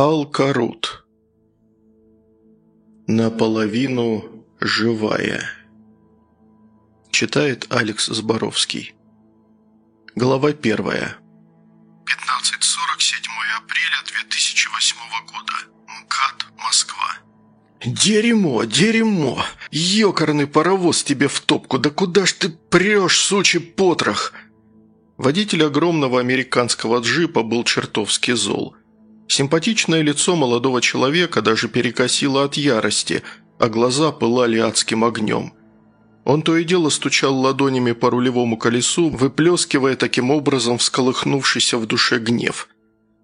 Ал-Карут. Наполовину живая. Читает Алекс Зборовский. Глава первая. 15.47 апреля 2008 года. МКАД, Москва. «Дерьмо, дерьмо! Ёкарный паровоз тебе в топку! Да куда ж ты прешь, сучий потрох!» Водитель огромного американского джипа был чертовски зол – Симпатичное лицо молодого человека даже перекосило от ярости, а глаза пылали адским огнем. Он то и дело стучал ладонями по рулевому колесу, выплескивая таким образом всколыхнувшийся в душе гнев.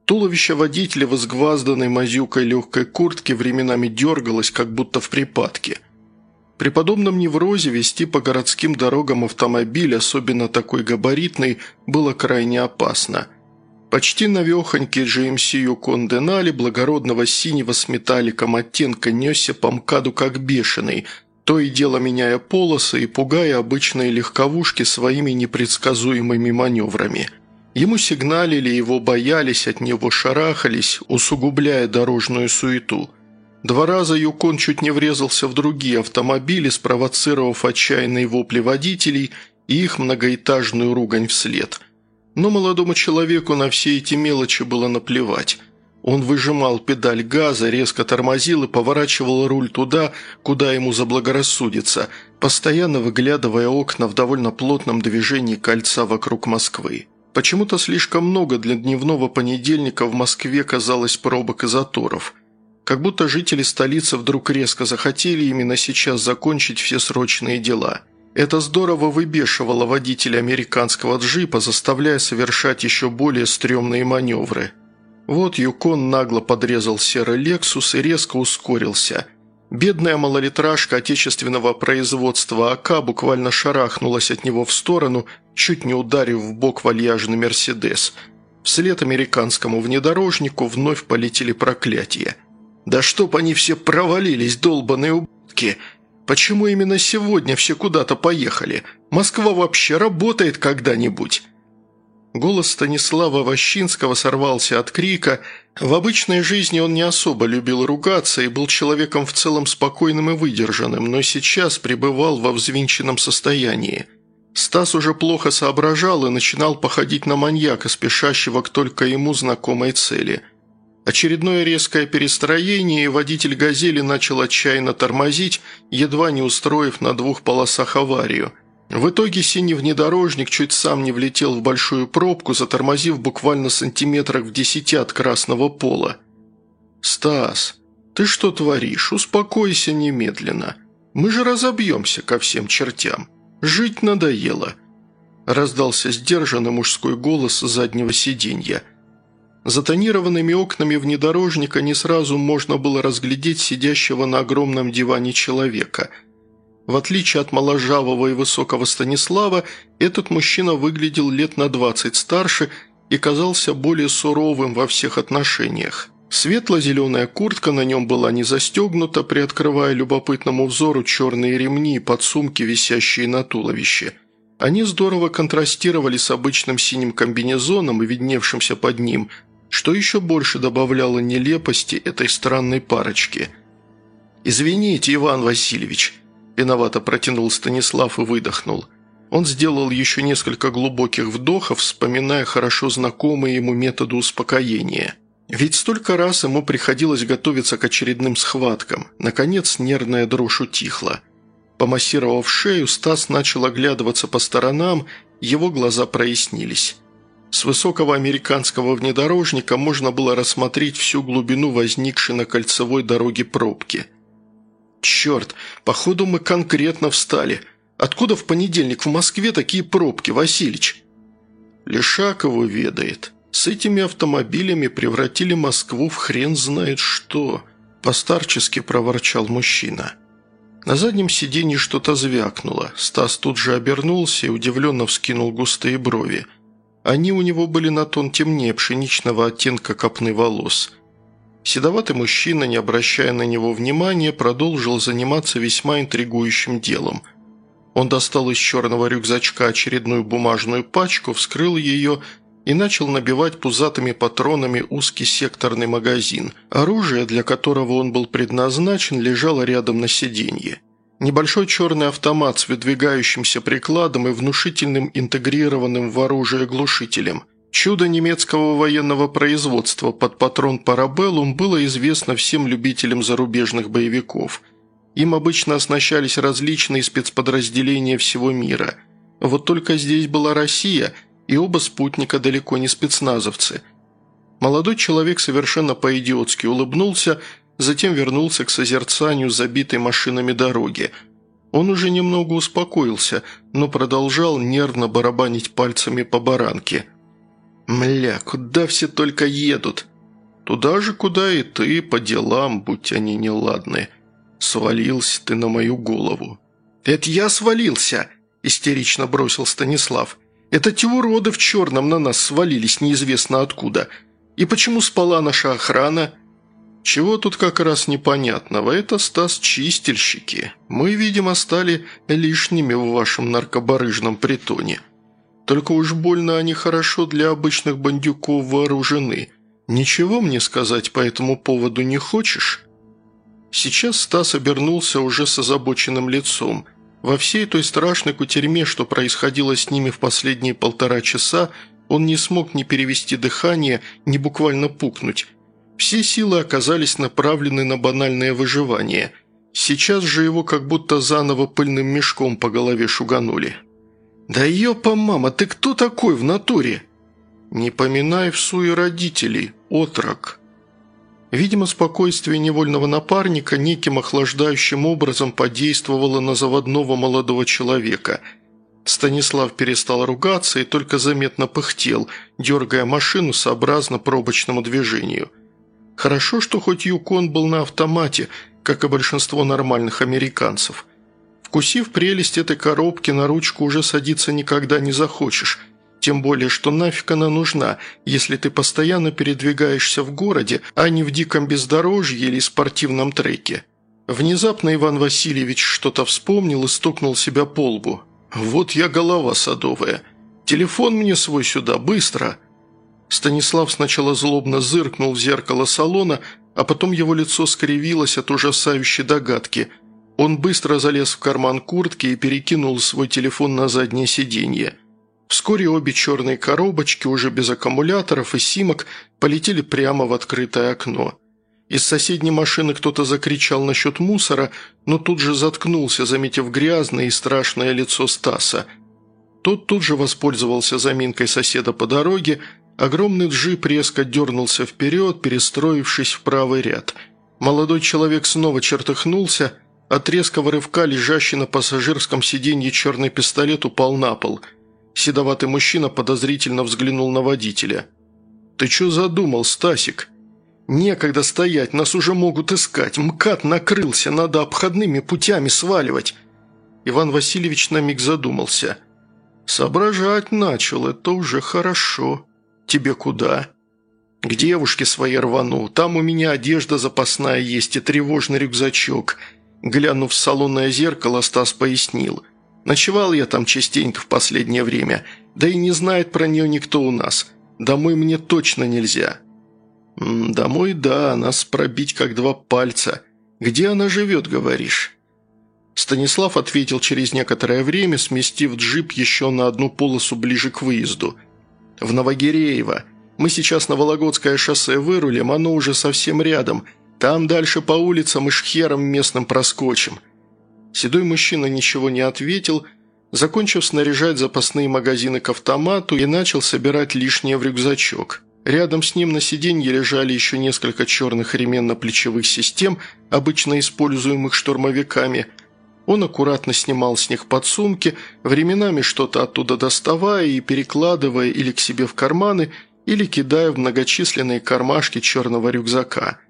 Туловище водителя в изгвазданной мазюкой легкой куртке временами дергалось, как будто в припадке. При подобном неврозе вести по городским дорогам автомобиль, особенно такой габаритный, было крайне опасно – Почти навехонький GMC Yukon Denali благородного синего с металликом оттенка несся по МКАДу как бешеный, то и дело меняя полосы и пугая обычные легковушки своими непредсказуемыми маневрами. Ему сигналили, его боялись, от него шарахались, усугубляя дорожную суету. Два раза Юкон чуть не врезался в другие автомобили, спровоцировав отчаянные вопли водителей и их многоэтажную ругань вслед – но молодому человеку на все эти мелочи было наплевать. Он выжимал педаль газа, резко тормозил и поворачивал руль туда, куда ему заблагорассудится, постоянно выглядывая окна в довольно плотном движении кольца вокруг Москвы. Почему-то слишком много для дневного понедельника в Москве казалось пробок и заторов. Как будто жители столицы вдруг резко захотели именно сейчас закончить все срочные дела – это здорово выбешивало водителя американского джипа, заставляя совершать еще более стрёмные маневры. Вот Юкон нагло подрезал серый «Лексус» и резко ускорился. Бедная малолитражка отечественного производства АК буквально шарахнулась от него в сторону, чуть не ударив в бок вальяжный «Мерседес». Вслед американскому внедорожнику вновь полетели проклятия. «Да чтоб они все провалились, долбаные ублюдки!» Почему именно сегодня все куда-то поехали? Москва вообще работает когда-нибудь?» Голос Станислава Ващинского сорвался от крика. В обычной жизни он не особо любил ругаться и был человеком в целом спокойным и выдержанным, но сейчас пребывал во взвинченном состоянии. Стас уже плохо соображал и начинал походить на маньяка, спешащего к только ему знакомой цели – Очередное резкое перестроение, и водитель «Газели» начал отчаянно тормозить, едва не устроив на двух полосах аварию. В итоге синий внедорожник чуть сам не влетел в большую пробку, затормозив буквально сантиметрах в десяти от красного пола. «Стас, ты что творишь? Успокойся немедленно. Мы же разобьемся ко всем чертям. Жить надоело», – раздался сдержанный мужской голос заднего сиденья – за тонированными окнами внедорожника не сразу можно было разглядеть сидящего на огромном диване человека. В отличие от моложавого и высокого Станислава, этот мужчина выглядел лет на 20 старше и казался более суровым во всех отношениях. Светло-зеленая куртка на нем была не застегнута, приоткрывая любопытному взору черные ремни и подсумки, висящие на туловище. Они здорово контрастировали с обычным синим комбинезоном и видневшимся под ним – что еще больше добавляло нелепости этой странной парочки. «Извините, Иван Васильевич», – виновато протянул Станислав и выдохнул. Он сделал еще несколько глубоких вдохов, вспоминая хорошо знакомые ему методы успокоения. Ведь столько раз ему приходилось готовиться к очередным схваткам. Наконец нервная дрожь утихла. Помассировав шею, Стас начал оглядываться по сторонам, его глаза прояснились. С высокого американского внедорожника можно было рассмотреть всю глубину возникшей на кольцевой дороге пробки. «Черт, походу мы конкретно встали. Откуда в понедельник в Москве такие пробки, Василич?» «Лешакову ведает. С этими автомобилями превратили Москву в хрен знает что», – постарчески проворчал мужчина. На заднем сиденье что-то звякнуло. Стас тут же обернулся и удивленно вскинул густые брови – они у него были на тон темнее пшеничного оттенка копны волос. Седоватый мужчина, не обращая на него внимания, продолжил заниматься весьма интригующим делом. Он достал из черного рюкзачка очередную бумажную пачку, вскрыл ее и начал набивать пузатыми патронами узкий секторный магазин. Оружие, для которого он был предназначен, лежало рядом на сиденье. Небольшой черный автомат с выдвигающимся прикладом и внушительным интегрированным в оружие глушителем. Чудо немецкого военного производства под патрон «Парабеллум» было известно всем любителям зарубежных боевиков. Им обычно оснащались различные спецподразделения всего мира. Вот только здесь была Россия – и оба спутника далеко не спецназовцы. Молодой человек совершенно по-идиотски улыбнулся, затем вернулся к созерцанию забитой машинами дороги. Он уже немного успокоился, но продолжал нервно барабанить пальцами по баранке. «Мля, куда все только едут?» «Туда же, куда и ты, по делам, будь они неладны. Свалился ты на мою голову». «Это я свалился!» – истерично бросил Станислав. Это те уроды в черном на нас свалились неизвестно откуда. И почему спала наша охрана?» «Чего тут как раз непонятного? Это, Стас, чистильщики. Мы, видимо, стали лишними в вашем наркобарыжном притоне. Только уж больно они хорошо для обычных бандюков вооружены. Ничего мне сказать по этому поводу не хочешь?» Сейчас Стас обернулся уже с озабоченным лицом – во всей той страшной кутерьме, что происходило с ними в последние полтора часа, он не смог ни перевести дыхание, ни буквально пукнуть. Все силы оказались направлены на банальное выживание. Сейчас же его как будто заново пыльным мешком по голове шуганули. «Да ёпа, мама, ты кто такой в натуре?» «Не поминай в суе родителей, отрок», Видимо, спокойствие невольного напарника неким охлаждающим образом подействовало на заводного молодого человека. Станислав перестал ругаться и только заметно пыхтел, дергая машину сообразно пробочному движению. Хорошо, что хоть Юкон был на автомате, как и большинство нормальных американцев. Вкусив прелесть этой коробки, на ручку уже садиться никогда не захочешь – тем более, что нафиг она нужна, если ты постоянно передвигаешься в городе, а не в диком бездорожье или спортивном треке. Внезапно Иван Васильевич что-то вспомнил и стукнул себя по лбу. «Вот я голова садовая. Телефон мне свой сюда, быстро!» Станислав сначала злобно зыркнул в зеркало салона, а потом его лицо скривилось от ужасающей догадки. Он быстро залез в карман куртки и перекинул свой телефон на заднее сиденье. Вскоре обе черные коробочки, уже без аккумуляторов и симок, полетели прямо в открытое окно. Из соседней машины кто-то закричал насчет мусора, но тут же заткнулся, заметив грязное и страшное лицо Стаса. Тот тут же воспользовался заминкой соседа по дороге, огромный джип резко дернулся вперед, перестроившись в правый ряд. Молодой человек снова чертыхнулся, от резкого рывка лежащий на пассажирском сиденье черный пистолет упал на пол – Седоватый мужчина подозрительно взглянул на водителя. «Ты что задумал, Стасик?» «Некогда стоять, нас уже могут искать. МКАД накрылся, надо обходными путями сваливать». Иван Васильевич на миг задумался. «Соображать начал, это уже хорошо. Тебе куда?» «К девушке своей рвану. Там у меня одежда запасная есть и тревожный рюкзачок». Глянув в салонное зеркало, Стас пояснил – Ночевал я там частенько в последнее время, да и не знает про нее никто у нас. Домой мне точно нельзя». «Домой, да, нас пробить как два пальца. Где она живет, говоришь?» Станислав ответил через некоторое время, сместив джип еще на одну полосу ближе к выезду. «В Новогиреево. Мы сейчас на Вологодское шоссе вырулим, оно уже совсем рядом. Там дальше по улицам и шхерам местным проскочим. Седой мужчина ничего не ответил, закончив снаряжать запасные магазины к автомату и начал собирать лишнее в рюкзачок. Рядом с ним на сиденье лежали еще несколько черных ременно-плечевых систем, обычно используемых штурмовиками. Он аккуратно снимал с них подсумки, временами что-то оттуда доставая и перекладывая или к себе в карманы, или кидая в многочисленные кармашки черного рюкзака.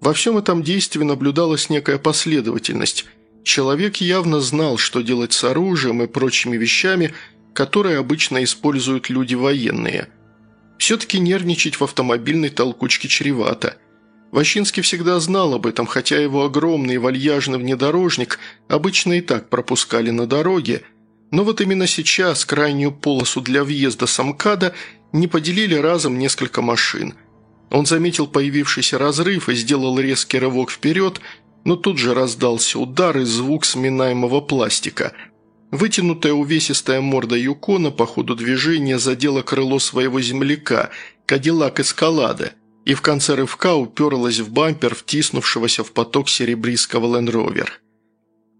Во всем этом действии наблюдалась некая последовательность – Человек явно знал, что делать с оружием и прочими вещами, которые обычно используют люди военные. Все-таки нервничать в автомобильной толкучке чревато. Ващинский всегда знал об этом, хотя его огромный вальяжный внедорожник обычно и так пропускали на дороге, но вот именно сейчас крайнюю полосу для въезда с не поделили разом несколько машин. Он заметил появившийся разрыв и сделал резкий рывок вперед, но тут же раздался удар и звук сминаемого пластика. Вытянутая увесистая морда Юкона по ходу движения задела крыло своего земляка, Кадиллак Эскалада, и в конце рывка уперлась в бампер втиснувшегося в поток серебристского Лендровер.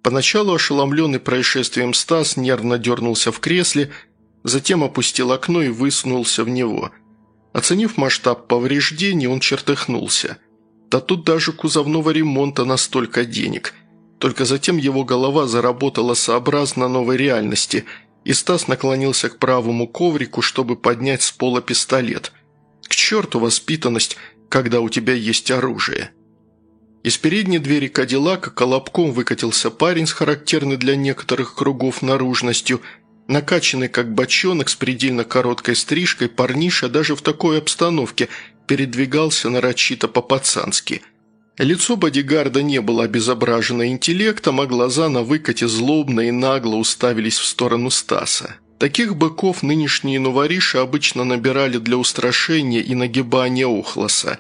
Поначалу ошеломленный происшествием Стас нервно дернулся в кресле, затем опустил окно и высунулся в него. Оценив масштаб повреждений, он чертыхнулся. Да тут даже кузовного ремонта настолько денег. Только затем его голова заработала сообразно новой реальности, и Стас наклонился к правому коврику, чтобы поднять с пола пистолет. Черту воспитанность, когда у тебя есть оружие. Из передней двери Кадиллака колобком выкатился парень с характерной для некоторых кругов наружностью – Накачанный как бочонок с предельно короткой стрижкой, парниша даже в такой обстановке передвигался нарочито по-пацански. Лицо бодигарда не было обезображено интеллектом, а глаза на выкате злобно и нагло уставились в сторону Стаса. Таких быков нынешние новориши обычно набирали для устрашения и нагибания Охлоса.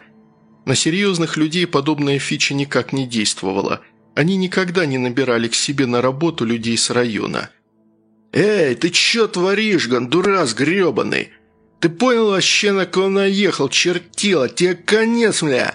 На серьезных людей подобная фича никак не действовала. Они никогда не набирали к себе на работу людей с района – «Эй, ты чё творишь, гондурас грёбаный? Ты понял вообще, на кого наехал, чертила? Тебе конец, мля!»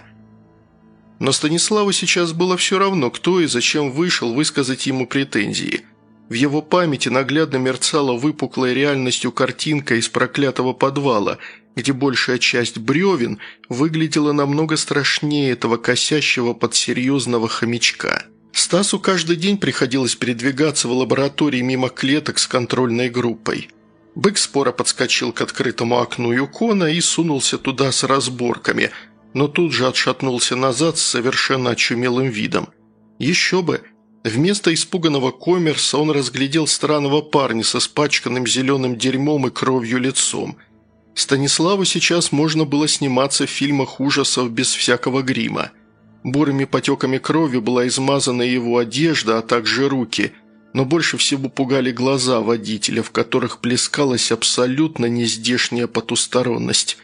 Но Станиславу сейчас было все равно, кто и зачем вышел высказать ему претензии. В его памяти наглядно мерцала выпуклой реальностью картинка из проклятого подвала, где большая часть бревен выглядела намного страшнее этого косящего под серьезного хомячка. Стасу каждый день приходилось передвигаться в лаборатории мимо клеток с контрольной группой. Бык споро подскочил к открытому окну Юкона и сунулся туда с разборками, но тут же отшатнулся назад с совершенно очумелым видом. Еще бы! Вместо испуганного коммерса он разглядел странного парня со спачканным зеленым дерьмом и кровью лицом. Станиславу сейчас можно было сниматься в фильмах ужасов без всякого грима – Бурыми потеками крови была измазана его одежда, а также руки, но больше всего пугали глаза водителя, в которых плескалась абсолютно нездешняя потусторонность.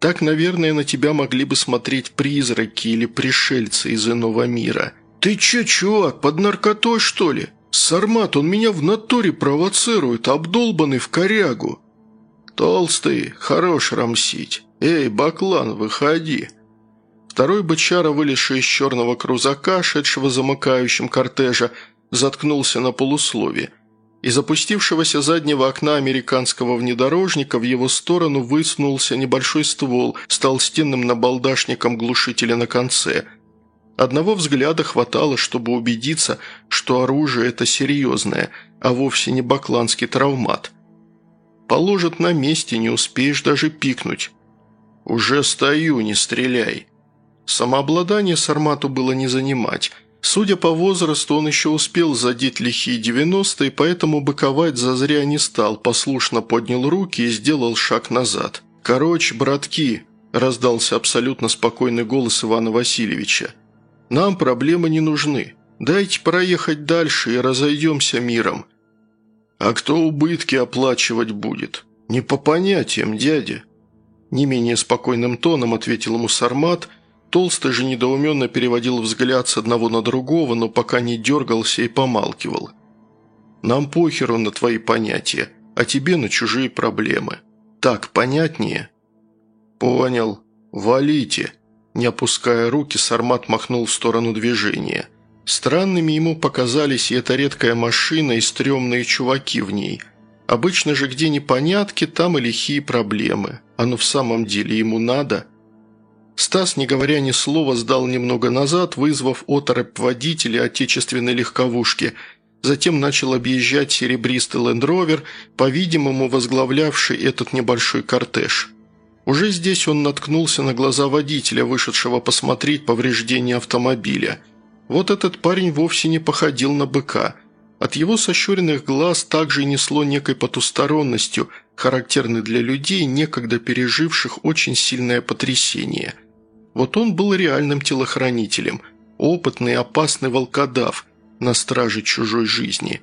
Так, наверное, на тебя могли бы смотреть призраки или пришельцы из иного мира. «Ты че, чувак, под наркотой, что ли? Сармат, он меня в натуре провоцирует, обдолбанный в корягу». «Толстый, хорош рамсить. Эй, баклан, выходи». Второй бычара, вылезший из черного крузака, шедшего замыкающим кортежа, заткнулся на полуслове. Из опустившегося заднего окна американского внедорожника в его сторону высунулся небольшой ствол с толстенным набалдашником глушителя на конце. Одного взгляда хватало, чтобы убедиться, что оружие это серьезное, а вовсе не бакланский травмат. Положат на месте, не успеешь даже пикнуть. «Уже стою, не стреляй», Самообладание Сармату было не занимать. Судя по возрасту, он еще успел задеть лихие девяностые, поэтому быковать зазря не стал, послушно поднял руки и сделал шаг назад. «Короче, братки», – раздался абсолютно спокойный голос Ивана Васильевича, – «нам проблемы не нужны. Дайте проехать дальше и разойдемся миром». «А кто убытки оплачивать будет?» «Не по понятиям, дядя». Не менее спокойным тоном ответил ему Сармат – Толстый же недоуменно переводил взгляд с одного на другого, но пока не дергался и помалкивал. «Нам похеру на твои понятия, а тебе на чужие проблемы. Так понятнее?» «Понял. Валите!» Не опуская руки, Сармат махнул в сторону движения. Странными ему показались и эта редкая машина, и стрёмные чуваки в ней. Обычно же где непонятки, там и лихие проблемы. Оно в самом деле ему надо – Стас, не говоря ни слова, сдал немного назад, вызвав оторопь водителя отечественной легковушки. Затем начал объезжать серебристый лендровер, по-видимому, возглавлявший этот небольшой кортеж. Уже здесь он наткнулся на глаза водителя, вышедшего посмотреть повреждения автомобиля. Вот этот парень вовсе не походил на быка. От его сощуренных глаз также несло некой потусторонностью, характерной для людей, некогда переживших очень сильное потрясение – вот он был реальным телохранителем, опытный опасный волкодав на страже чужой жизни.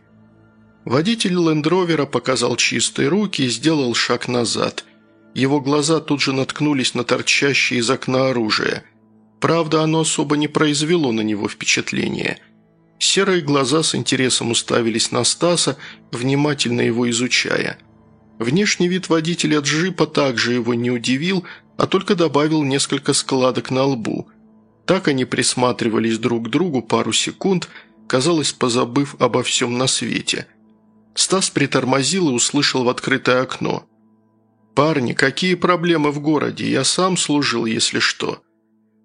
Водитель лендровера показал чистые руки и сделал шаг назад. Его глаза тут же наткнулись на торчащее из окна оружие. Правда, оно особо не произвело на него впечатления. Серые глаза с интересом уставились на Стаса, внимательно его изучая. Внешний вид водителя джипа также его не удивил, а только добавил несколько складок на лбу. Так они присматривались друг к другу пару секунд, казалось, позабыв обо всем на свете. Стас притормозил и услышал в открытое окно. «Парни, какие проблемы в городе? Я сам служил, если что».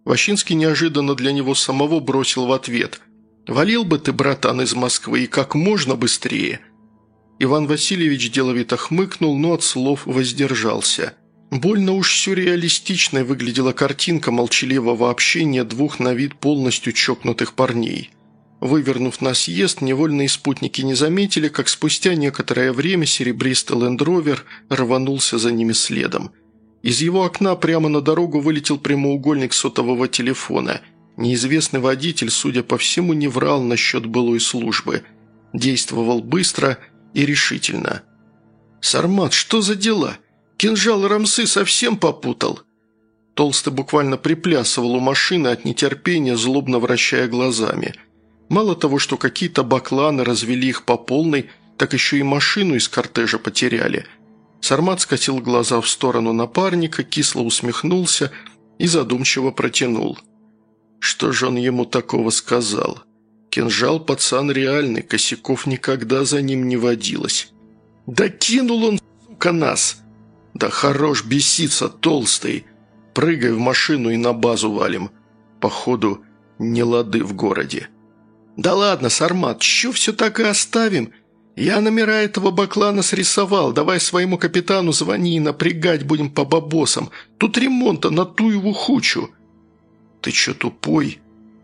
Ващинский неожиданно для него самого бросил в ответ. «Валил бы ты, братан, из Москвы, и как можно быстрее». Иван Васильевич деловито хмыкнул, но от слов воздержался. Больно уж сюрреалистичной выглядела картинка молчаливого общения двух на вид полностью чокнутых парней. Вывернув на съезд, невольные спутники не заметили, как спустя некоторое время серебристый лендровер рванулся за ними следом. Из его окна прямо на дорогу вылетел прямоугольник сотового телефона. Неизвестный водитель, судя по всему, не врал насчет былой службы. Действовал быстро и решительно. «Сармат, что за дела? Кинжал Рамсы совсем попутал?» Толстый буквально приплясывал у машины от нетерпения, злобно вращая глазами – Мало того, что какие-то бакланы развели их по полной, так еще и машину из кортежа потеряли. Сармат скатил глаза в сторону напарника, кисло усмехнулся и задумчиво протянул. Что же он ему такого сказал? Кинжал пацан реальный, косяков никогда за ним не водилось. «Да кинул он, сука, нас!» «Да хорош беситься, толстый! Прыгай в машину и на базу валим. Походу, не лады в городе». «Да ладно, Сармат, чё все так и оставим? Я номера этого баклана срисовал, давай своему капитану звони и напрягать будем по бабосам. Тут ремонта на ту его хучу». «Ты чё тупой?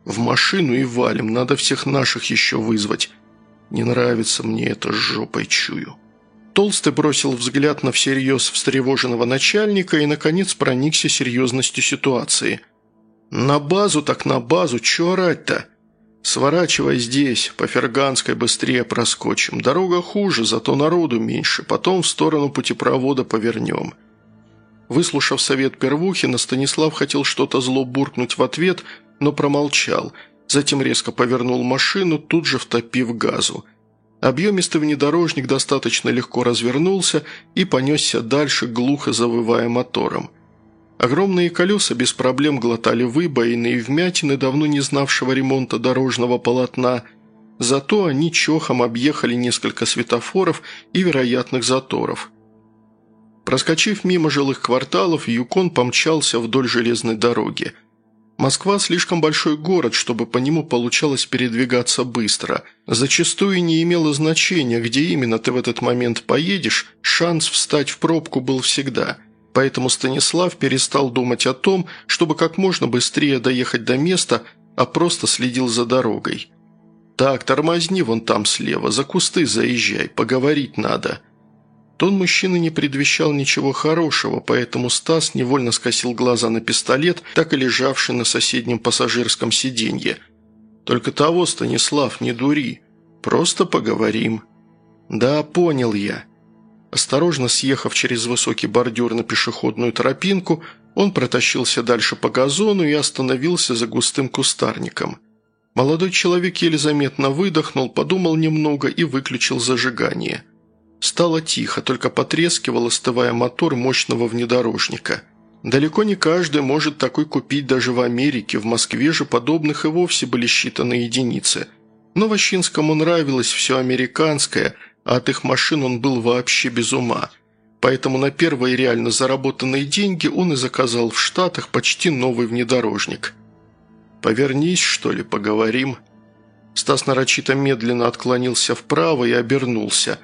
В машину и валим, надо всех наших еще вызвать. Не нравится мне это жопой чую». Толстый бросил взгляд на всерьез встревоженного начальника и, наконец, проникся серьезностью ситуации. «На базу так на базу, чё орать-то?» «Сворачивай здесь, по Ферганской быстрее проскочим. Дорога хуже, зато народу меньше. Потом в сторону путепровода повернем». Выслушав совет Первухина, Станислав хотел что-то зло буркнуть в ответ, но промолчал. Затем резко повернул машину, тут же втопив газу. Объемистый внедорожник достаточно легко развернулся и понесся дальше, глухо завывая мотором. Огромные колеса без проблем глотали выбоины и вмятины давно не знавшего ремонта дорожного полотна, зато они чохом объехали несколько светофоров и вероятных заторов. Проскочив мимо жилых кварталов, Юкон помчался вдоль железной дороги. Москва слишком большой город, чтобы по нему получалось передвигаться быстро. Зачастую не имело значения, где именно ты в этот момент поедешь, шанс встать в пробку был всегда – Поэтому Станислав перестал думать о том, чтобы как можно быстрее доехать до места, а просто следил за дорогой. «Так, тормозни вон там слева, за кусты заезжай, поговорить надо». Тон мужчины не предвещал ничего хорошего, поэтому Стас невольно скосил глаза на пистолет, так и лежавший на соседнем пассажирском сиденье. «Только того, Станислав, не дури. Просто поговорим». «Да, понял я», Осторожно съехав через высокий бордюр на пешеходную тропинку, он протащился дальше по газону и остановился за густым кустарником. Молодой человек еле заметно выдохнул, подумал немного и выключил зажигание. Стало тихо, только потрескивал, остывая мотор мощного внедорожника. Далеко не каждый может такой купить даже в Америке, в Москве же подобных и вовсе были считаны единицы. Но Ващинскому нравилось все американское – а от их машин он был вообще без ума. Поэтому на первые реально заработанные деньги он и заказал в Штатах почти новый внедорожник. «Повернись, что ли, поговорим?» Стас нарочито медленно отклонился вправо и обернулся.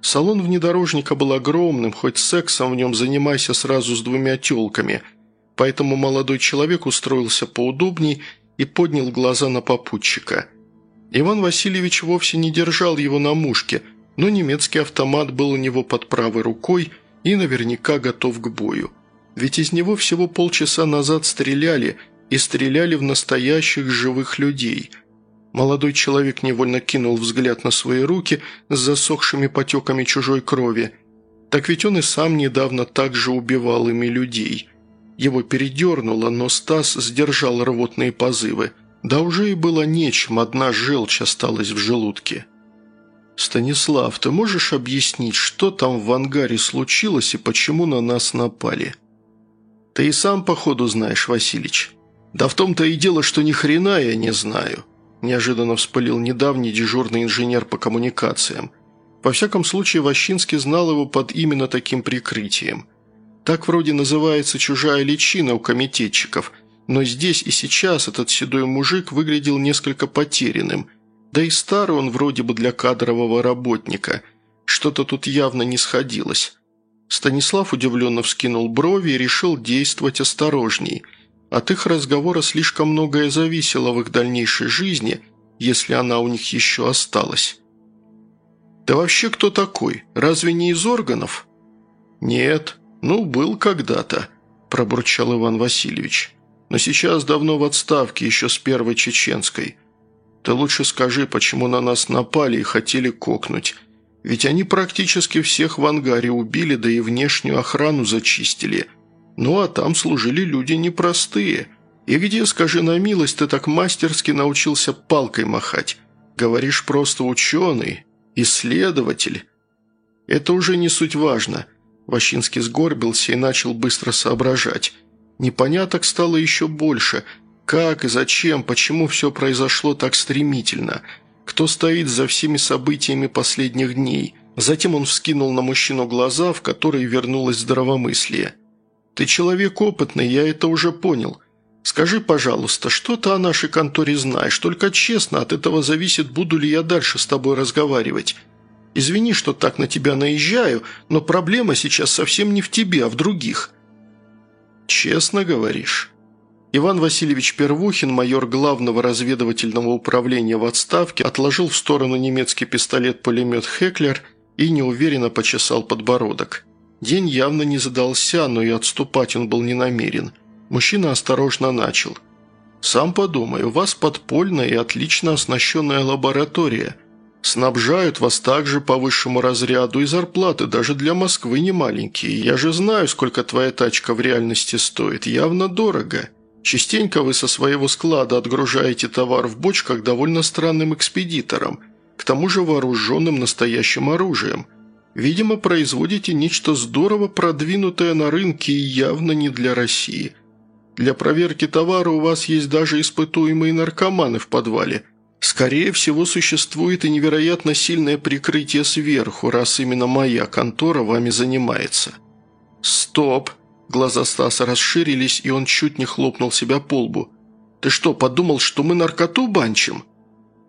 Салон внедорожника был огромным, хоть сексом в нем занимайся сразу с двумя тёлками, поэтому молодой человек устроился поудобней и поднял глаза на попутчика. Иван Васильевич вовсе не держал его на мушке – но немецкий автомат был у него под правой рукой и наверняка готов к бою. Ведь из него всего полчаса назад стреляли, и стреляли в настоящих живых людей. Молодой человек невольно кинул взгляд на свои руки с засохшими потеками чужой крови. Так ведь он и сам недавно так же убивал ими людей. Его передернуло, но Стас сдержал рвотные позывы. Да уже и было нечем, одна желчь осталась в желудке. «Станислав, ты можешь объяснить, что там в ангаре случилось и почему на нас напали?» «Ты и сам, походу, знаешь, Василич». «Да в том-то и дело, что ни хрена я не знаю», – неожиданно вспылил недавний дежурный инженер по коммуникациям. Во всяком случае, Ващинский знал его под именно таким прикрытием. Так вроде называется чужая личина у комитетчиков, но здесь и сейчас этот седой мужик выглядел несколько потерянным. Да и старый он вроде бы для кадрового работника. Что-то тут явно не сходилось. Станислав удивленно вскинул брови и решил действовать осторожней – от их разговора слишком многое зависело в их дальнейшей жизни, если она у них еще осталась. «Да вообще кто такой? Разве не из органов?» «Нет, ну, был когда-то», – пробурчал Иван Васильевич. «Но сейчас давно в отставке, еще с первой чеченской. Ты лучше скажи, почему на нас напали и хотели кокнуть. Ведь они практически всех в ангаре убили, да и внешнюю охрану зачистили. Ну а там служили люди непростые. И где, скажи на милость, ты так мастерски научился палкой махать? Говоришь, просто ученый, исследователь. Это уже не суть важно. Ващинский сгорбился и начал быстро соображать. Непоняток стало еще больше. Как и зачем, почему все произошло так стремительно? Кто стоит за всеми событиями последних дней? Затем он вскинул на мужчину глаза, в которые вернулось здравомыслие. Ты человек опытный, я это уже понял. Скажи, пожалуйста, что ты о нашей конторе знаешь? Только честно, от этого зависит, буду ли я дальше с тобой разговаривать. Извини, что так на тебя наезжаю, но проблема сейчас совсем не в тебе, а в других». «Честно говоришь?» Иван Васильевич Первухин, майор главного разведывательного управления в отставке, отложил в сторону немецкий пистолет-пулемет «Хеклер» и неуверенно почесал подбородок. День явно не задался, но и отступать он был не намерен. Мужчина осторожно начал. «Сам подумай, у вас подпольная и отлично оснащенная лаборатория. Снабжают вас также по высшему разряду, и зарплаты даже для Москвы не маленькие. Я же знаю, сколько твоя тачка в реальности стоит. Явно дорого. Частенько вы со своего склада отгружаете товар в бочках довольно странным экспедиторам, к тому же вооруженным настоящим оружием». Видимо, производите нечто здорово продвинутое на рынке и явно не для России. Для проверки товара у вас есть даже испытуемые наркоманы в подвале. Скорее всего, существует и невероятно сильное прикрытие сверху, раз именно моя контора вами занимается». «Стоп!» Глаза Стаса расширились, и он чуть не хлопнул себя по лбу. «Ты что, подумал, что мы наркоту банчим?»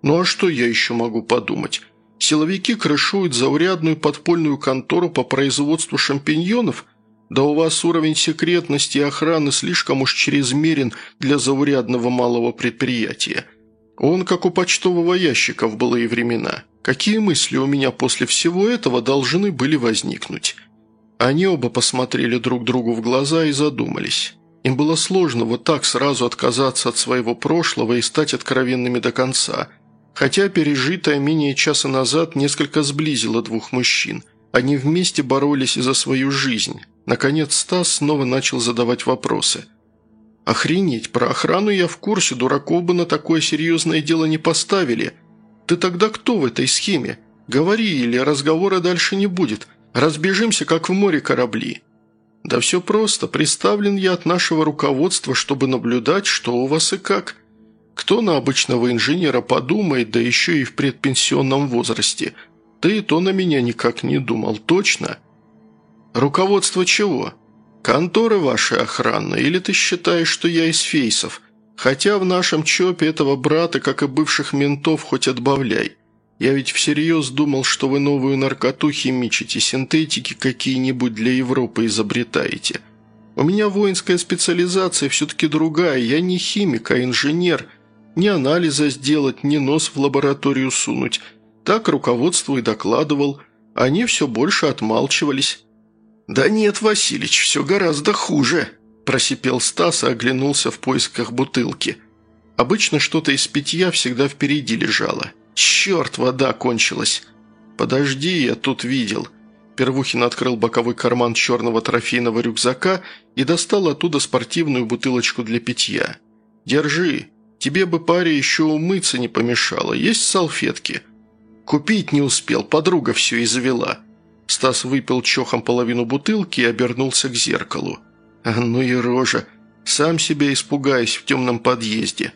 «Ну а что я еще могу подумать?» Силовики крышуют заурядную подпольную контору по производству шампиньонов? Да у вас уровень секретности и охраны слишком уж чрезмерен для заурядного малого предприятия. Он как у почтового ящика в былые времена. Какие мысли у меня после всего этого должны были возникнуть?» Они оба посмотрели друг другу в глаза и задумались. Им было сложно вот так сразу отказаться от своего прошлого и стать откровенными до конца – Хотя пережитое менее часа назад несколько сблизило двух мужчин. Они вместе боролись за свою жизнь. Наконец Стас снова начал задавать вопросы. «Охренеть, про охрану я в курсе, дураков бы на такое серьезное дело не поставили. Ты тогда кто в этой схеме? Говори, или разговора дальше не будет. Разбежимся, как в море корабли». «Да все просто. Представлен я от нашего руководства, чтобы наблюдать, что у вас и как». Кто на обычного инженера подумает, да еще и в предпенсионном возрасте? Ты то на меня никак не думал, точно? Руководство чего? Конторы вашей охранной, или ты считаешь, что я из фейсов? Хотя в нашем ЧОПе этого брата, как и бывших ментов, хоть отбавляй. Я ведь всерьез думал, что вы новую наркоту химичите, синтетики какие-нибудь для Европы изобретаете. У меня воинская специализация все-таки другая, я не химик, а инженер – ни анализа сделать, ни нос в лабораторию сунуть. Так руководство и докладывал. Они все больше отмалчивались. «Да нет, Василич, все гораздо хуже», – просипел Стас и оглянулся в поисках бутылки. Обычно что-то из питья всегда впереди лежало. «Черт, вода кончилась!» «Подожди, я тут видел». Первухин открыл боковой карман черного трофейного рюкзака и достал оттуда спортивную бутылочку для питья. «Держи. Тебе бы, паре, еще умыться не помешало. Есть салфетки?» «Купить не успел, подруга все и завела». Стас выпил чохом половину бутылки и обернулся к зеркалу. «Ну и рожа. Сам себя испугаясь в темном подъезде».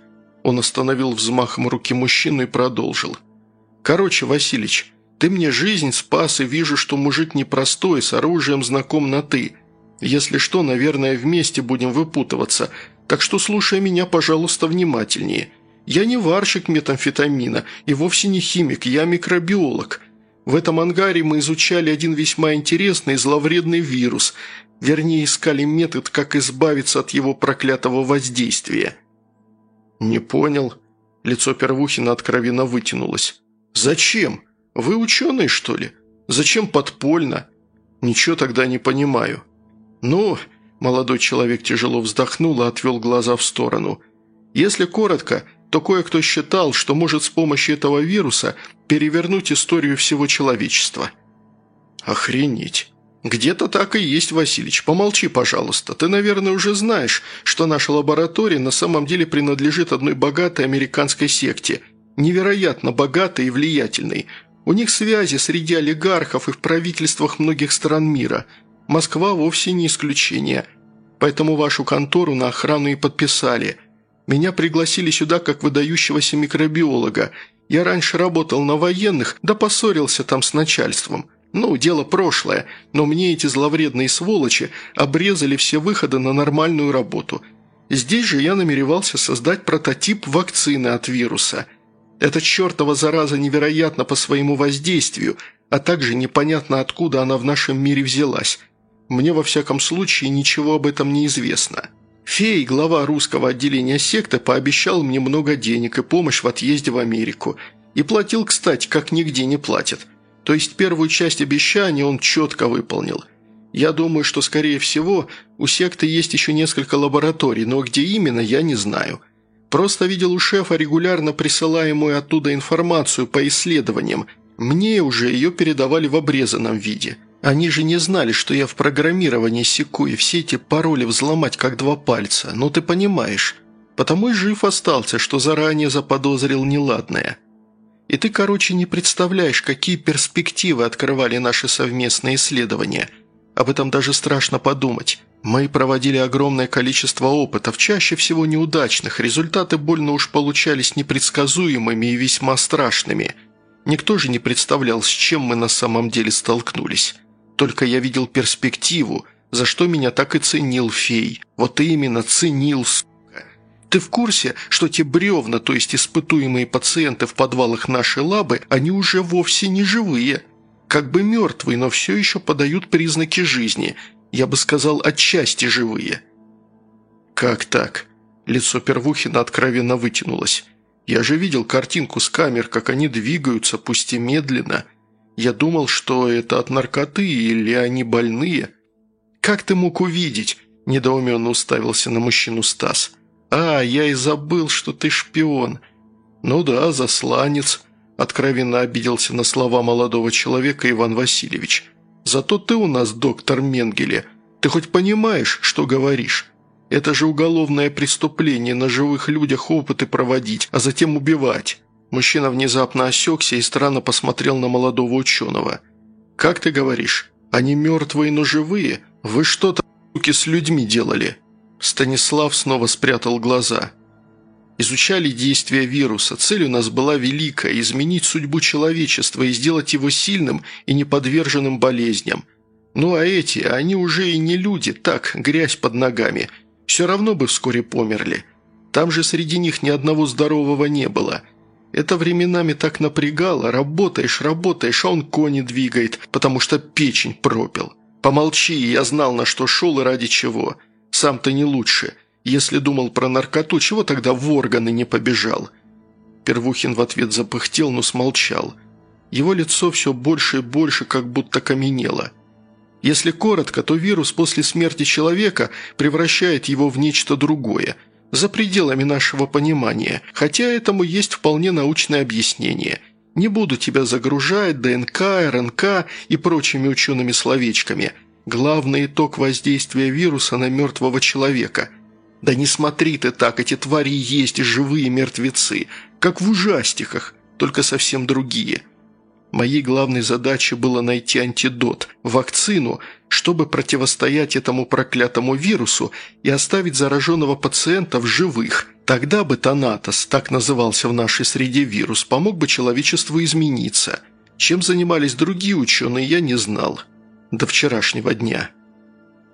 Он остановил взмахом руки мужчину и продолжил. «Короче, Василич, ты мне жизнь спас и вижу, что мужик непростой, с оружием знаком на «ты». Если что, наверное, вместе будем выпутываться, так что слушай меня, пожалуйста, внимательнее. Я не варщик метамфетамина и вовсе не химик, я микробиолог. В этом ангаре мы изучали один весьма интересный зловредный вирус, вернее, искали метод, как избавиться от его проклятого воздействия». «Не понял». Лицо Первухина откровенно вытянулось. «Зачем?» «Вы ученый, что ли? Зачем подпольно?» «Ничего тогда не понимаю». «Ну...» – молодой человек тяжело вздохнул и отвел глаза в сторону. «Если коротко, то кое-кто считал, что может с помощью этого вируса перевернуть историю всего человечества». «Охренеть!» «Где-то так и есть, Василич. Помолчи, пожалуйста. Ты, наверное, уже знаешь, что наша лаборатория на самом деле принадлежит одной богатой американской секте. Невероятно богатой и влиятельной. У них связи среди олигархов и в правительствах многих стран мира. Москва вовсе не исключение. Поэтому вашу контору на охрану и подписали. Меня пригласили сюда как выдающегося микробиолога. Я раньше работал на военных, да поссорился там с начальством. Ну, дело прошлое, но мне эти зловредные сволочи обрезали все выходы на нормальную работу. Здесь же я намеревался создать прототип вакцины от вируса – эта чертова зараза невероятна по своему воздействию, а также непонятно, откуда она в нашем мире взялась. Мне, во всяком случае, ничего об этом не известно. Фей, глава русского отделения секты, пообещал мне много денег и помощь в отъезде в Америку. И платил, кстати, как нигде не платят. То есть первую часть обещания он четко выполнил. Я думаю, что, скорее всего, у секты есть еще несколько лабораторий, но где именно, я не знаю. Просто видел у шефа регулярно присылаемую оттуда информацию по исследованиям. Мне уже ее передавали в обрезанном виде. Они же не знали, что я в программировании секу и все эти пароли взломать как два пальца. Ну ты понимаешь. Потому и жив остался, что заранее заподозрил неладное. И ты, короче, не представляешь, какие перспективы открывали наши совместные исследования. Об этом даже страшно подумать. Мы проводили огромное количество опытов, чаще всего неудачных, результаты больно уж получались непредсказуемыми и весьма страшными. Никто же не представлял, с чем мы на самом деле столкнулись. Только я видел перспективу, за что меня так и ценил фей. Вот именно ценил, сука. Ты в курсе, что те бревна, то есть испытуемые пациенты в подвалах нашей лабы, они уже вовсе не живые? Как бы мертвые, но все еще подают признаки жизни – я бы сказал, отчасти живые». «Как так?» Лицо Первухина откровенно вытянулось. «Я же видел картинку с камер, как они двигаются, пусть и медленно. Я думал, что это от наркоты или они больные». «Как ты мог увидеть?» – недоуменно уставился на мужчину Стас. «А, я и забыл, что ты шпион». «Ну да, засланец», – откровенно обиделся на слова молодого человека Иван Васильевич – Зато ты у нас доктор Менгеле. Ты хоть понимаешь, что говоришь? Это же уголовное преступление на живых людях опыты проводить, а затем убивать». Мужчина внезапно осекся и странно посмотрел на молодого ученого. «Как ты говоришь? Они мертвые, но живые? Вы что-то, с людьми делали?» Станислав снова спрятал глаза. Изучали действия вируса. Цель у нас была великая – изменить судьбу человечества и сделать его сильным и неподверженным болезням. Ну а эти, они уже и не люди, так, грязь под ногами. Все равно бы вскоре померли. Там же среди них ни одного здорового не было. Это временами так напрягало. Работаешь, работаешь, а он кони двигает, потому что печень пропил. Помолчи, я знал, на что шел и ради чего. Сам-то не лучше – если думал про наркоту, чего тогда в органы не побежал?» Первухин в ответ запыхтел, но смолчал. Его лицо все больше и больше как будто каменело. Если коротко, то вирус после смерти человека превращает его в нечто другое, за пределами нашего понимания, хотя этому есть вполне научное объяснение. Не буду тебя загружать ДНК, РНК и прочими учеными словечками. Главный итог воздействия вируса на мертвого человека. Да не смотри ты так, эти твари есть живые мертвецы, как в ужастиках, только совсем другие. Моей главной задачей было найти антидот, вакцину, чтобы противостоять этому проклятому вирусу и оставить зараженного пациента в живых. Тогда бы Танатос, так назывался в нашей среде вирус, помог бы человечеству измениться. Чем занимались другие ученые, я не знал. До вчерашнего дня.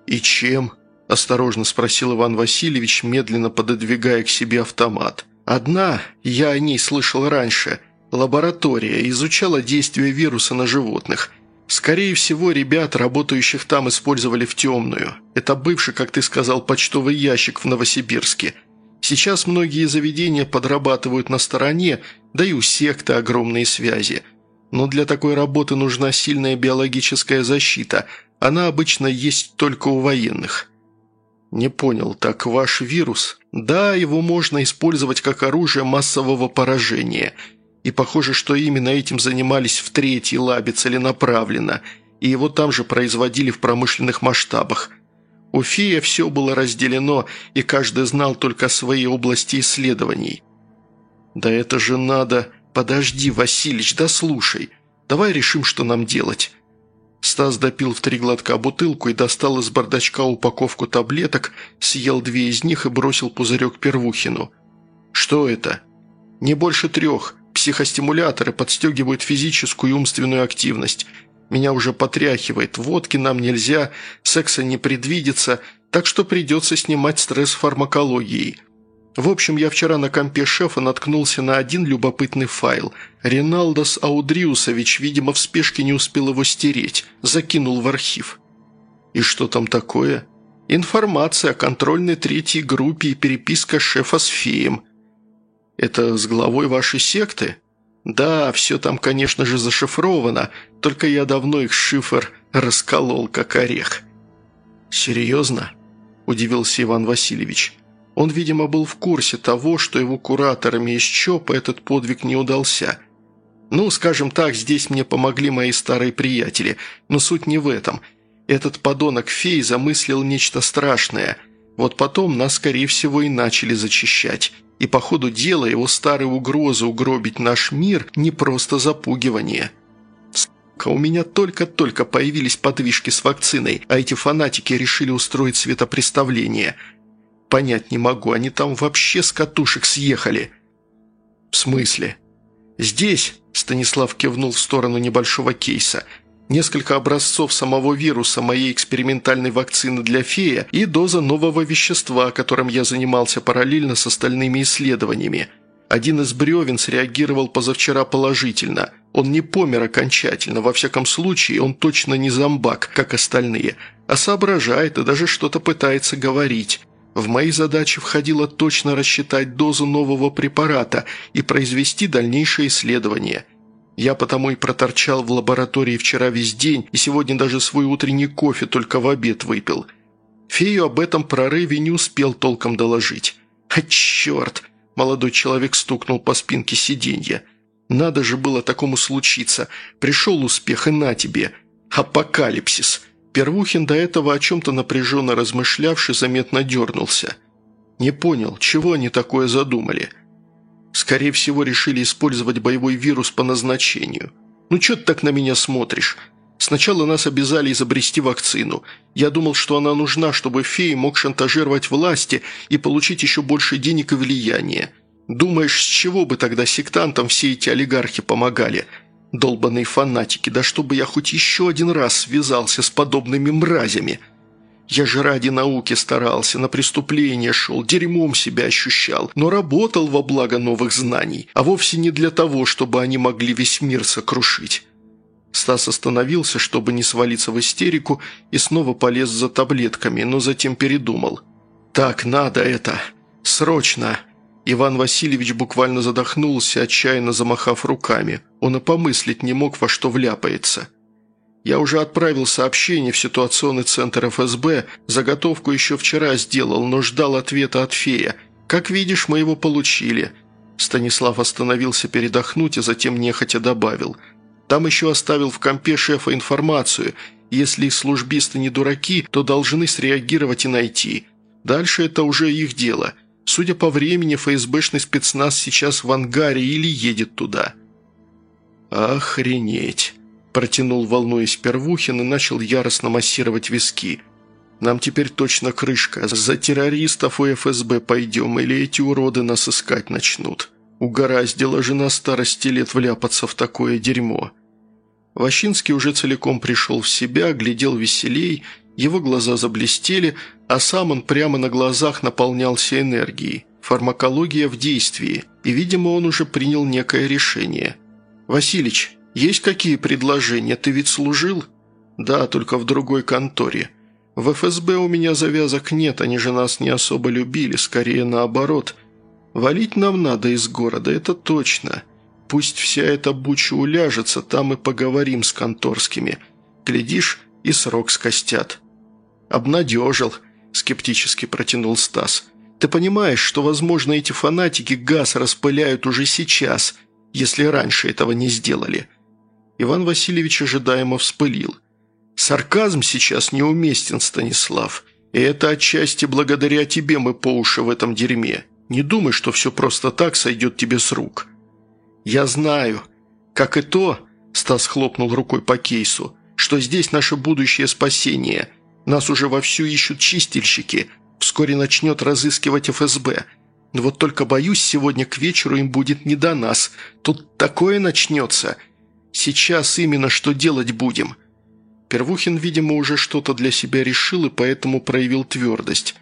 «И чем?» – осторожно спросил Иван Васильевич, медленно пододвигая к себе автомат. «Одна, я о ней слышал раньше – Лаборатория изучала действие вируса на животных. Скорее всего, ребят, работающих там, использовали в темную. Это бывший, как ты сказал, почтовый ящик в Новосибирске. Сейчас многие заведения подрабатывают на стороне, да и у секты огромные связи. Но для такой работы нужна сильная биологическая защита. Она обычно есть только у военных. «Не понял, так ваш вирус?» «Да, его можно использовать как оружие массового поражения – и похоже, что именно этим занимались в третьей лабе целенаправленно, и его там же производили в промышленных масштабах. У Фия все было разделено, и каждый знал только о своей области исследований. «Да это же надо...» «Подожди, Василич, да слушай. Давай решим, что нам делать». Стас допил в три глотка бутылку и достал из бардачка упаковку таблеток, съел две из них и бросил пузырек Первухину. «Что это?» «Не больше трех. Психостимуляторы подстегивают физическую и умственную активность. Меня уже потряхивает, водки нам нельзя, секса не предвидится, так что придется снимать стресс фармакологией. В общем, я вчера на компе шефа наткнулся на один любопытный файл. Реналдос Аудриусович, видимо, в спешке не успел его стереть, закинул в архив. И что там такое? Информация о контрольной третьей группе и переписка шефа с феем – «Это с главой вашей секты?» «Да, все там, конечно же, зашифровано, только я давно их шифр расколол, как орех». «Серьезно?» – удивился Иван Васильевич. Он, видимо, был в курсе того, что его кураторами из ЧОПа этот подвиг не удался. «Ну, скажем так, здесь мне помогли мои старые приятели, но суть не в этом. Этот подонок-фей замыслил нечто страшное. Вот потом нас, скорее всего, и начали зачищать». И по ходу дела его старые угрозы угробить наш мир – не просто запугивание. Сука, у меня только-только появились подвижки с вакциной, а эти фанатики решили устроить светопреставление. Понять не могу, они там вообще с катушек съехали. В смысле? Здесь, Станислав кивнул в сторону небольшого кейса – Несколько образцов самого вируса моей экспериментальной вакцины для фея и доза нового вещества, которым я занимался параллельно с остальными исследованиями. Один из бревен среагировал позавчера положительно. Он не помер окончательно, во всяком случае он точно не зомбак, как остальные, а соображает и даже что-то пытается говорить. В мои задачи входило точно рассчитать дозу нового препарата и произвести дальнейшее исследование – я потому и проторчал в лаборатории вчера весь день и сегодня даже свой утренний кофе только в обед выпил. Фею об этом прорыве не успел толком доложить. «А черт!» – молодой человек стукнул по спинке сиденья. «Надо же было такому случиться. Пришел успех и на тебе. Апокалипсис!» Первухин, до этого о чем-то напряженно размышлявший, заметно дернулся. «Не понял, чего они такое задумали?» Скорее всего, решили использовать боевой вирус по назначению. Ну что ты так на меня смотришь? Сначала нас обязали изобрести вакцину. Я думал, что она нужна, чтобы фей мог шантажировать власти и получить еще больше денег и влияния. Думаешь, с чего бы тогда сектантам все эти олигархи помогали? Долбанные фанатики, да чтобы я хоть еще один раз связался с подобными мразями – я же ради науки старался, на преступление шел, дерьмом себя ощущал, но работал во благо новых знаний, а вовсе не для того, чтобы они могли весь мир сокрушить». Стас остановился, чтобы не свалиться в истерику, и снова полез за таблетками, но затем передумал. «Так, надо это! Срочно!» Иван Васильевич буквально задохнулся, отчаянно замахав руками. Он и помыслить не мог, во что вляпается. Я уже отправил сообщение в ситуационный центр ФСБ, заготовку еще вчера сделал, но ждал ответа от фея. Как видишь, мы его получили. Станислав остановился передохнуть, а затем нехотя добавил. «Там еще оставил в компе шефа информацию. Если службисты не дураки, то должны среагировать и найти. Дальше это уже их дело. Судя по времени, ФСБшный спецназ сейчас в ангаре или едет туда». «Охренеть!» – протянул, волнуясь Первухин, и начал яростно массировать виски. «Нам теперь точно крышка. За террористов у ФСБ пойдем, или эти уроды нас искать начнут. Угораздила же на старости лет вляпаться в такое дерьмо». Ващинский уже целиком пришел в себя, глядел веселей, его глаза заблестели, а сам он прямо на глазах наполнялся энергией. Фармакология в действии, и, видимо, он уже принял некое решение – «Василич, есть какие предложения? Ты ведь служил?» «Да, только в другой конторе. В ФСБ у меня завязок нет, они же нас не особо любили, скорее наоборот. Валить нам надо из города, это точно. Пусть вся эта буча уляжется, там и поговорим с конторскими. Глядишь, и срок скостят». «Обнадежил», – скептически протянул Стас. «Ты понимаешь, что, возможно, эти фанатики газ распыляют уже сейчас – если раньше этого не сделали». Иван Васильевич ожидаемо вспылил. «Сарказм сейчас неуместен, Станислав, и это отчасти благодаря тебе мы по уши в этом дерьме. Не думай, что все просто так сойдет тебе с рук». «Я знаю. Как и то», – Стас хлопнул рукой по кейсу, – «что здесь наше будущее спасение. Нас уже вовсю ищут чистильщики. Вскоре начнет разыскивать ФСБ. Вот только боюсь, сегодня к вечеру им будет не до нас. Тут такое начнется. Сейчас именно что делать будем». Первухин, видимо, уже что-то для себя решил и поэтому проявил твердость.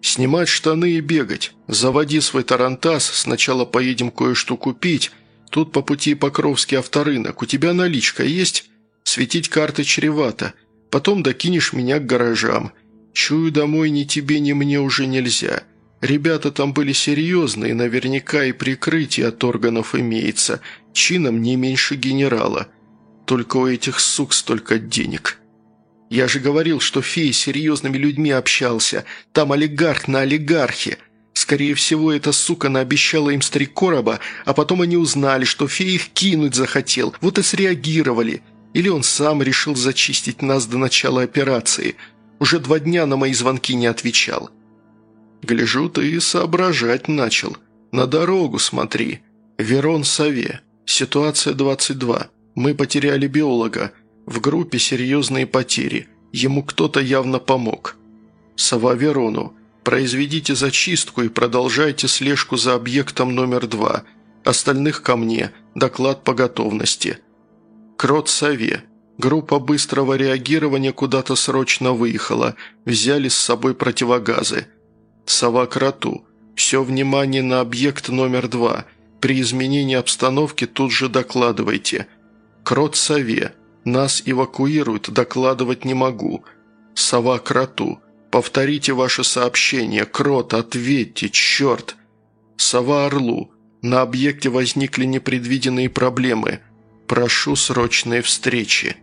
«Снимать штаны и бегать. Заводи свой тарантас, сначала поедем кое-что купить. Тут по пути Покровский авторынок. У тебя наличка есть? Светить карты чревато. Потом докинешь меня к гаражам. Чую, домой ни тебе, ни мне уже нельзя. Ребята там были серьезные, наверняка и прикрытие от органов имеется, чином не меньше генерала. Только у этих сук столько денег. Я же говорил, что фей с серьезными людьми общался, там олигарх на олигархе. Скорее всего, эта сука наобещала им с короба, а потом они узнали, что фей их кинуть захотел, вот и среагировали. Или он сам решил зачистить нас до начала операции. Уже два дня на мои звонки не отвечал. «Гляжу, ты и соображать начал. На дорогу смотри. Верон Саве. Ситуация 22. Мы потеряли биолога. В группе серьезные потери. Ему кто-то явно помог. Сова Верону. Произведите зачистку и продолжайте слежку за объектом номер два. Остальных ко мне. Доклад по готовности. Крот Саве. Группа быстрого реагирования куда-то срочно выехала. Взяли с собой противогазы. Сова кроту. Все внимание на объект номер два. При изменении обстановки тут же докладывайте. Крот сове. Нас эвакуируют, докладывать не могу. Сова кроту. Повторите ваше сообщение. Крот, ответьте, черт. Сова орлу. На объекте возникли непредвиденные проблемы. Прошу срочной встречи.